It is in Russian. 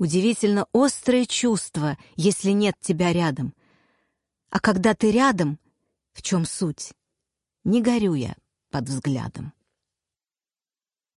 Удивительно острое чувство, если нет тебя рядом. А когда ты рядом, в чем суть? Не горю я под взглядом.